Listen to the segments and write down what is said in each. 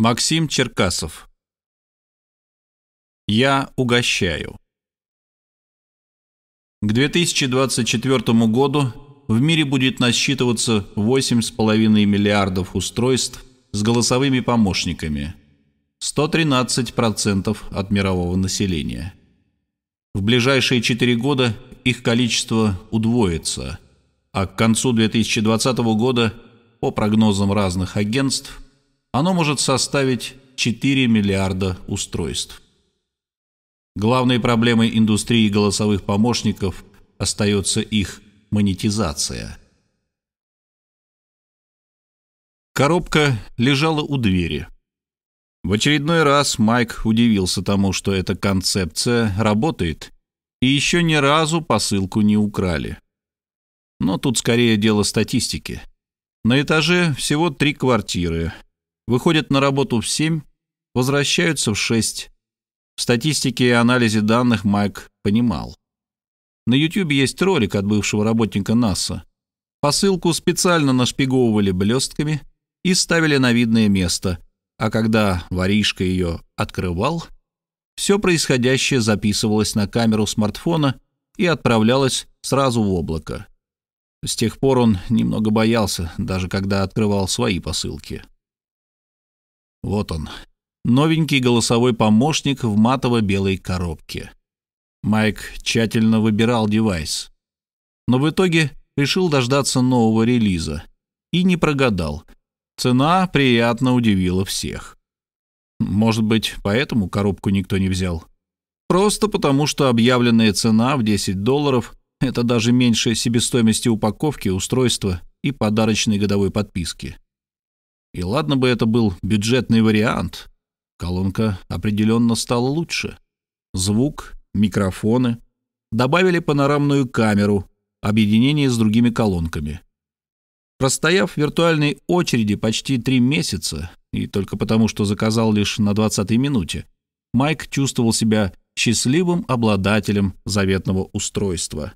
Максим Черкасов. Я угощаю. К 2024 году в мире будет насчитываться 8,5 миллиардов устройств с голосовыми помощниками, 113% от мирового населения. В ближайшие 4 года их количество удвоится, а к концу 2020 года, по прогнозам разных агентств, оно может составить 4 миллиарда устройств. Главной проблемой индустрии голосовых помощников остается их монетизация. Коробка лежала у двери. В очередной раз Майк удивился тому, что эта концепция работает, и еще ни разу посылку не украли. Но тут скорее дело статистики. На этаже всего три квартиры – выходят на работу в 7, возвращаются в 6. В статистике и анализе данных Майк понимал. На YouTube есть ролик от бывшего работника НАСА. Посылку специально нашпиговывали блестками и ставили на видное место, а когда воришка ее открывал, все происходящее записывалось на камеру смартфона и отправлялось сразу в облако. С тех пор он немного боялся, даже когда открывал свои посылки. Вот он, новенький голосовой помощник в матово-белой коробке. Майк тщательно выбирал девайс. Но в итоге решил дождаться нового релиза. И не прогадал. Цена приятно удивила всех. Может быть, поэтому коробку никто не взял. Просто потому, что объявленная цена в 10 долларов – это даже меньше себестоимости упаковки, устройства и подарочной годовой подписки. И ладно бы это был бюджетный вариант. Колонка определенно стала лучше. Звук, микрофоны. Добавили панорамную камеру, объединение с другими колонками. Простояв в виртуальной очереди почти три месяца, и только потому, что заказал лишь на 20-й минуте, Майк чувствовал себя счастливым обладателем заветного устройства,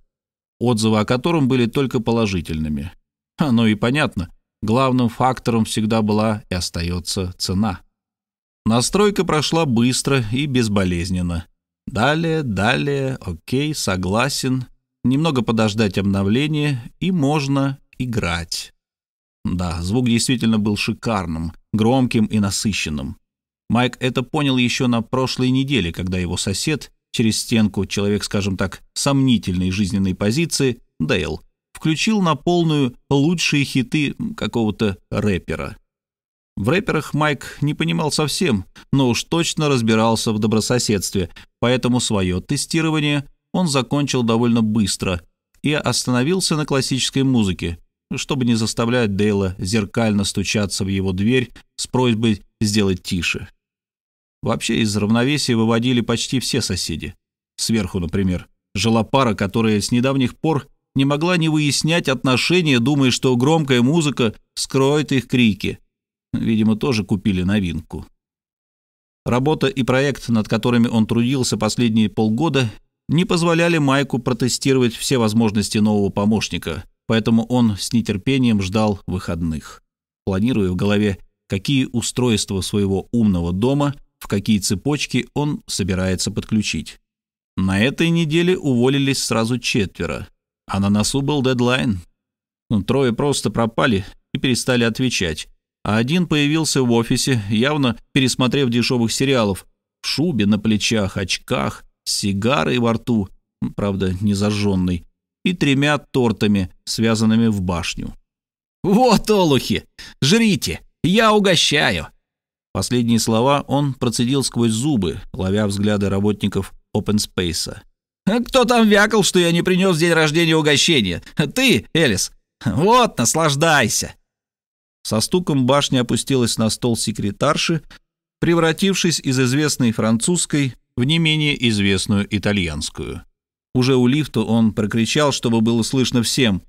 отзывы о котором были только положительными. Оно и понятно, главным фактором всегда была и остается цена. Настройка прошла быстро и безболезненно. Далее, далее, окей, согласен. Немного подождать обновления, и можно играть. Да, звук действительно был шикарным, громким и насыщенным. Майк это понял еще на прошлой неделе, когда его сосед, через стенку, человек, скажем так, сомнительной жизненной позиции, Дейл, включил на полную лучшие хиты какого-то рэпера. В рэперах Майк не понимал совсем, но уж точно разбирался в добрососедстве, поэтому свое тестирование он закончил довольно быстро и остановился на классической музыке, чтобы не заставлять Дейла зеркально стучаться в его дверь с просьбой сделать тише. Вообще из равновесия выводили почти все соседи. Сверху, например, жила пара, которая с недавних пор не могла не выяснять отношения, думая, что громкая музыка скроет их крики. Видимо, тоже купили новинку. Работа и проект, над которыми он трудился последние полгода, не позволяли Майку протестировать все возможности нового помощника, поэтому он с нетерпением ждал выходных, планируя в голове, какие устройства своего умного дома, в какие цепочки он собирается подключить. На этой неделе уволились сразу четверо, а на носу был дедлайн. Ну, трое просто пропали и перестали отвечать. А один появился в офисе, явно пересмотрев дешевых сериалов, в шубе на плечах, очках, сигарой во рту, правда, не зажженной, и тремя тортами, связанными в башню. «Вот, олухи! Жрите! Я угощаю!» Последние слова он процедил сквозь зубы, ловя взгляды работников опенспейса. Кто там вякал, что я не принес в день рождения угощения? Ты, Элис. Вот, наслаждайся. Со стуком башня опустилась на стол секретарши, превратившись из известной французской в не менее известную итальянскую. Уже у лифта он прокричал, чтобы было слышно всем.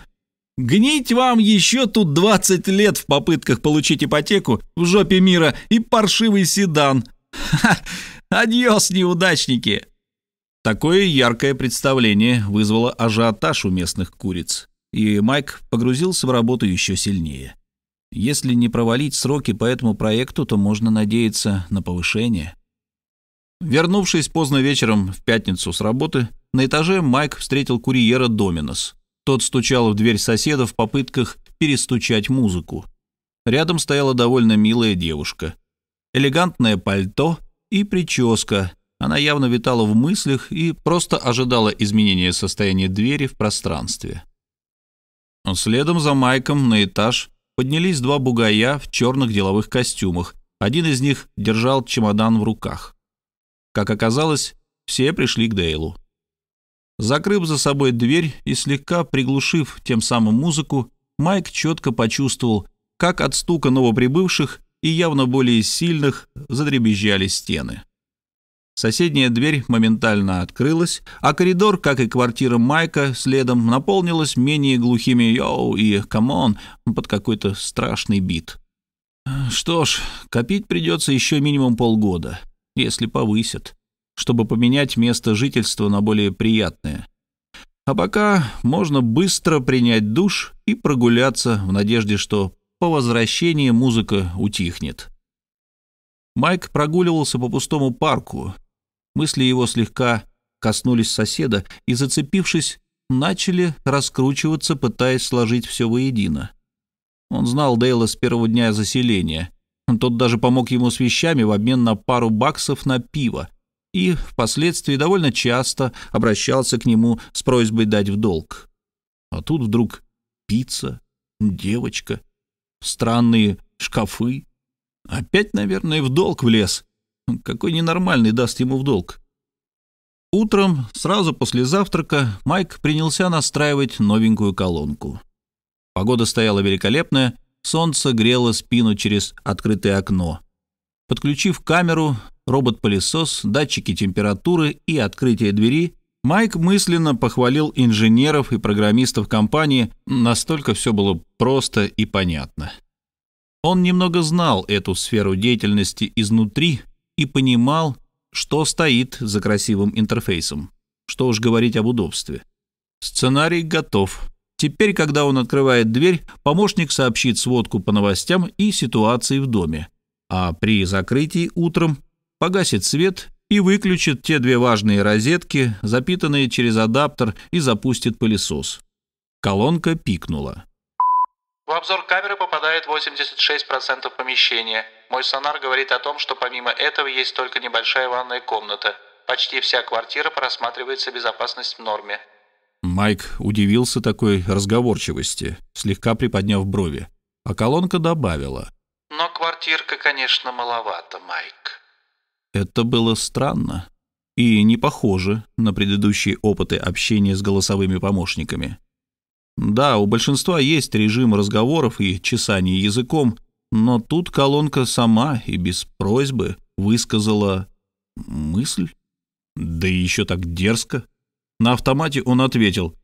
«Гнить вам еще тут 20 лет в попытках получить ипотеку в жопе мира и паршивый седан! Ха! Адьос, неудачники!» Такое яркое представление вызвало ажиотаж у местных куриц, и Майк погрузился в работу еще сильнее. Если не провалить сроки по этому проекту, то можно надеяться на повышение. Вернувшись поздно вечером в пятницу с работы, на этаже Майк встретил курьера Доминос. Тот стучал в дверь соседа в попытках перестучать музыку. Рядом стояла довольно милая девушка. Элегантное пальто и прическа. Она явно витала в мыслях и просто ожидала изменения состояния двери в пространстве. Следом за Майком на этаж поднялись два бугая в черных деловых костюмах. Один из них держал чемодан в руках. Как оказалось, все пришли к Дейлу. Закрыв за собой дверь и слегка приглушив тем самым музыку, Майк четко почувствовал, как от стука новоприбывших и явно более сильных задребезжали стены. Соседняя дверь моментально открылась, а коридор, как и квартира Майка, следом наполнилась менее глухими «yo» и «come on» под какой-то страшный бит. Что ж, копить придется еще минимум полгода, если повысят, чтобы поменять место жительства на более приятное. А пока можно быстро принять душ и прогуляться в надежде, что по возвращении музыка утихнет. Майк прогуливался по пустому парку, Мысли его слегка коснулись соседа и, зацепившись, начали раскручиваться, пытаясь сложить все воедино. Он знал Дейла с первого дня заселения. Тот даже помог ему с вещами в обмен на пару баксов на пиво и впоследствии довольно часто обращался к нему с просьбой дать в долг. А тут вдруг пицца, девочка, странные шкафы. Опять, наверное, в долг влез. Какой ненормальный даст ему в долг? Утром, сразу после завтрака, Майк принялся настраивать новенькую колонку. Погода стояла великолепная, солнце грело спину через открытое окно. Подключив камеру, робот-пылесос, датчики температуры и открытие двери, Майк мысленно похвалил инженеров и программистов компании, настолько все было просто и понятно. Он немного знал эту сферу деятельности изнутри и понимал, что стоит за красивым интерфейсом. Что уж говорить об удобстве. Сценарий готов. Теперь, когда он открывает дверь, помощник сообщит сводку по новостям и ситуации в доме. А при закрытии утром погасит свет и выключит те две важные розетки, запитанные через адаптер, и запустит пылесос. Колонка пикнула. В обзор камеры попадает 86% помещения. Мой сонар говорит о том, что помимо этого есть только небольшая ванная комната. Почти вся квартира просматривается безопасность в норме. Майк удивился такой разговорчивости, слегка приподняв брови. А колонка добавила. Но квартирка, конечно, маловато, Майк. Это было странно и не похоже на предыдущие опыты общения с голосовыми помощниками. Да, у большинства есть режим разговоров и чесания языком, но тут колонка сама и без просьбы высказала мысль. Да еще так дерзко. На автомате он ответил.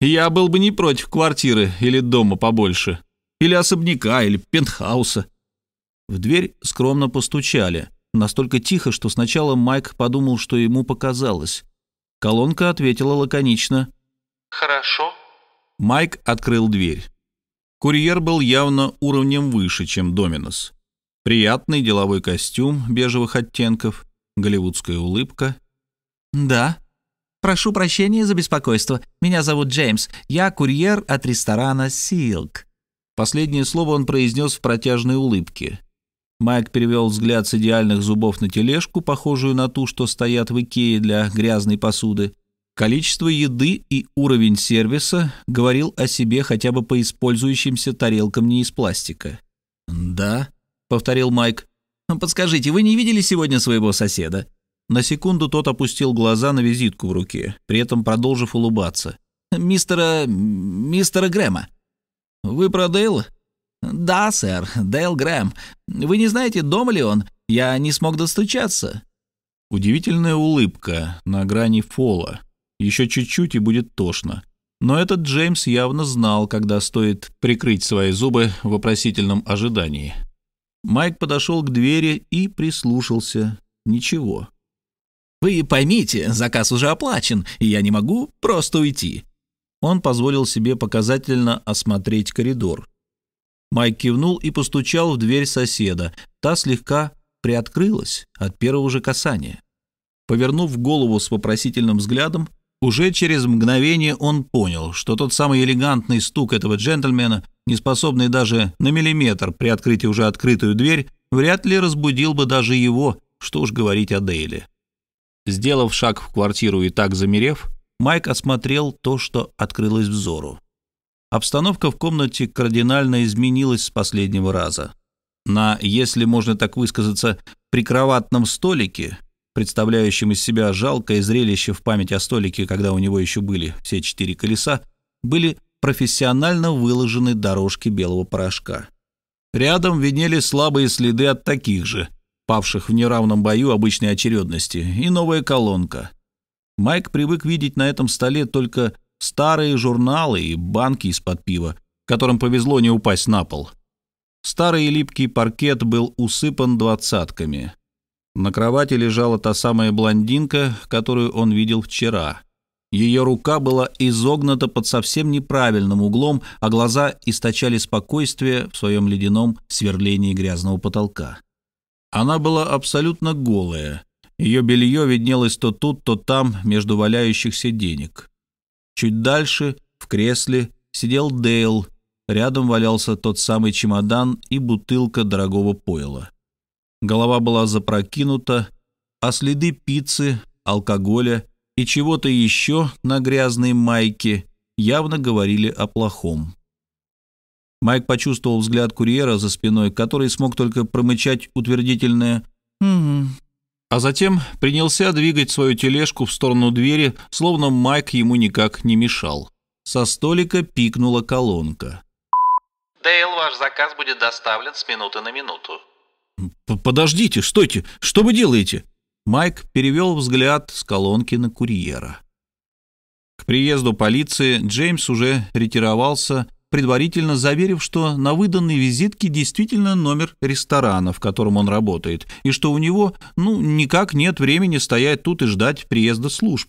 «Я был бы не против квартиры или дома побольше, или особняка, или пентхауса». В дверь скромно постучали, настолько тихо, что сначала Майк подумал, что ему показалось. Колонка ответила лаконично. «Хорошо». Майк открыл дверь. Курьер был явно уровнем выше, чем Доминос. Приятный деловой костюм бежевых оттенков, голливудская улыбка. «Да. Прошу прощения за беспокойство. Меня зовут Джеймс. Я курьер от ресторана «Силк». Последнее слово он произнес в протяжной улыбке. Майк перевел взгляд с идеальных зубов на тележку, похожую на ту, что стоят в Икее для грязной посуды, Количество еды и уровень сервиса говорил о себе хотя бы по использующимся тарелкам не из пластика. «Да», — повторил Майк. «Подскажите, вы не видели сегодня своего соседа?» На секунду тот опустил глаза на визитку в руке, при этом продолжив улыбаться. «Мистера... мистера Грэма». «Вы про Дейла?» «Да, сэр, Дейл Грэм. Вы не знаете, дома ли он? Я не смог достучаться». Удивительная улыбка на грани фола, еще чуть-чуть и будет тошно. Но этот Джеймс явно знал, когда стоит прикрыть свои зубы в вопросительном ожидании. Майк подошел к двери и прислушался. Ничего. «Вы поймите, заказ уже оплачен, и я не могу просто уйти». Он позволил себе показательно осмотреть коридор. Майк кивнул и постучал в дверь соседа. Та слегка приоткрылась от первого же касания. Повернув голову с вопросительным взглядом, уже через мгновение он понял, что тот самый элегантный стук этого джентльмена, не способный даже на миллиметр приоткрыть уже открытую дверь, вряд ли разбудил бы даже его, что уж говорить о Дейле. Сделав шаг в квартиру и так замерев, Майк осмотрел то, что открылось взору. Обстановка в комнате кардинально изменилась с последнего раза. На, если можно так высказаться, прикроватном столике представляющим из себя жалкое зрелище в память о столике, когда у него еще были все четыре колеса, были профессионально выложены дорожки белого порошка. Рядом виднели слабые следы от таких же, павших в неравном бою обычной очередности, и новая колонка. Майк привык видеть на этом столе только старые журналы и банки из-под пива, которым повезло не упасть на пол. Старый липкий паркет был усыпан двадцатками — на кровати лежала та самая блондинка, которую он видел вчера. Ее рука была изогнута под совсем неправильным углом, а глаза источали спокойствие в своем ледяном сверлении грязного потолка. Она была абсолютно голая. Ее белье виднелось то тут, то там, между валяющихся денег. Чуть дальше, в кресле, сидел Дейл. Рядом валялся тот самый чемодан и бутылка дорогого пойла. Голова была запрокинута, а следы пиццы, алкоголя и чего-то еще на грязной майке явно говорили о плохом. Майк почувствовал взгляд курьера за спиной, который смог только промычать утвердительное «Угу». А затем принялся двигать свою тележку в сторону двери, словно Майк ему никак не мешал. Со столика пикнула колонка. «Дейл, ваш заказ будет доставлен с минуты на минуту». «Подождите, стойте, что вы делаете?» Майк перевел взгляд с колонки на курьера. К приезду полиции Джеймс уже ретировался, предварительно заверив, что на выданной визитке действительно номер ресторана, в котором он работает, и что у него, ну, никак нет времени стоять тут и ждать приезда служб.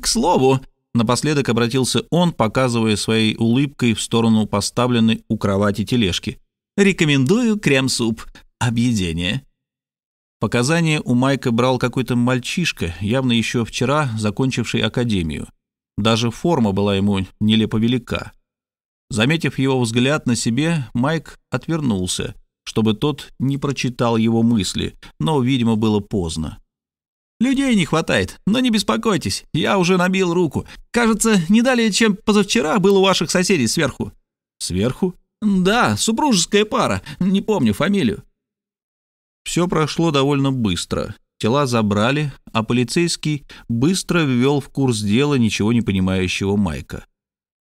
«К слову», — напоследок обратился он, показывая своей улыбкой в сторону поставленной у кровати тележки, «рекомендую крем-суп объедение. Показания у Майка брал какой-то мальчишка, явно еще вчера закончивший академию. Даже форма была ему нелепо велика. Заметив его взгляд на себе, Майк отвернулся, чтобы тот не прочитал его мысли, но, видимо, было поздно. «Людей не хватает, но не беспокойтесь, я уже набил руку. Кажется, не далее, чем позавчера был у ваших соседей сверху». «Сверху?» «Да, супружеская пара, не помню фамилию». Все прошло довольно быстро. Тела забрали, а полицейский быстро ввел в курс дела ничего не понимающего Майка.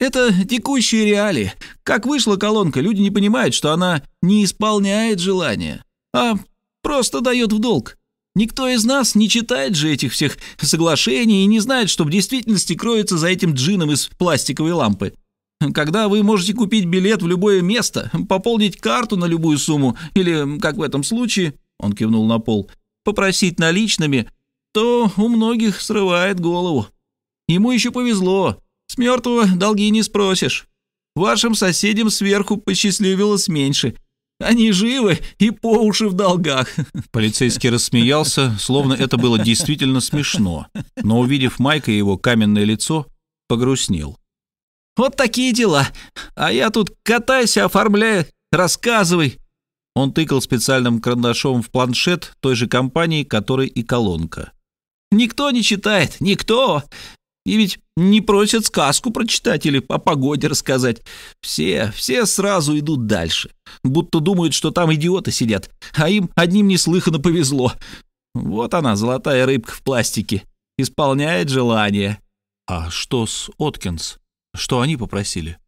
«Это текущие реалии. Как вышла колонка, люди не понимают, что она не исполняет желания, а просто дает в долг. Никто из нас не читает же этих всех соглашений и не знает, что в действительности кроется за этим джином из пластиковой лампы. Когда вы можете купить билет в любое место, пополнить карту на любую сумму или, как в этом случае, он кивнул на пол, попросить наличными, то у многих срывает голову. Ему еще повезло, с мертвого долги не спросишь. Вашим соседям сверху посчастливилось меньше. Они живы и по уши в долгах». Полицейский рассмеялся, словно это было действительно смешно, но, увидев Майка и его каменное лицо, погрустнел. «Вот такие дела. А я тут катайся, оформляю, рассказывай. Он тыкал специальным карандашом в планшет той же компании, которой и колонка. «Никто не читает, никто! И ведь не просят сказку прочитать или о погоде рассказать. Все, все сразу идут дальше, будто думают, что там идиоты сидят, а им одним неслыханно повезло. Вот она, золотая рыбка в пластике, исполняет желание». «А что с Откинс? Что они попросили?»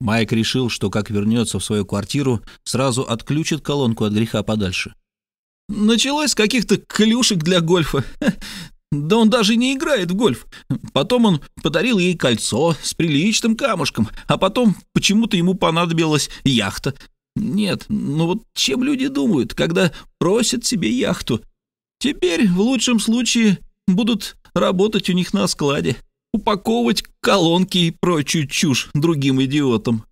Майк решил, что как вернется в свою квартиру, сразу отключит колонку от греха подальше. «Началось с каких-то клюшек для гольфа. Да он даже не играет в гольф. Потом он подарил ей кольцо с приличным камушком, а потом почему-то ему понадобилась яхта. Нет, ну вот чем люди думают, когда просят себе яхту? Теперь, в лучшем случае, будут работать у них на складе упаковывать колонки и прочую чушь другим идиотам.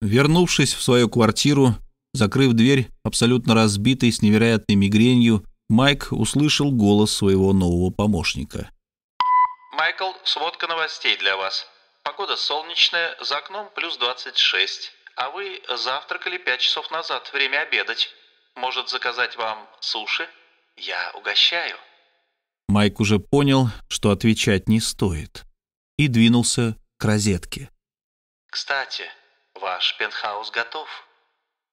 Вернувшись в свою квартиру, закрыв дверь, абсолютно разбитый, с невероятной мигренью, Майк услышал голос своего нового помощника. Майкл, сводка новостей для вас. Погода солнечная, за окном плюс 26. А вы завтракали 5 часов назад, время обедать. Может заказать вам суши? Я угощаю. Майк уже понял, что отвечать не стоит, и двинулся к розетке. Кстати, ваш пентхаус готов.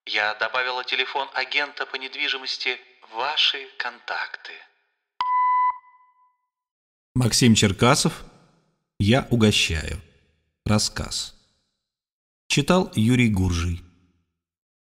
Я добавила телефон агента по недвижимости в ваши контакты. Максим Черкасов «Я угощаю». Рассказ. Читал Юрий Гуржий.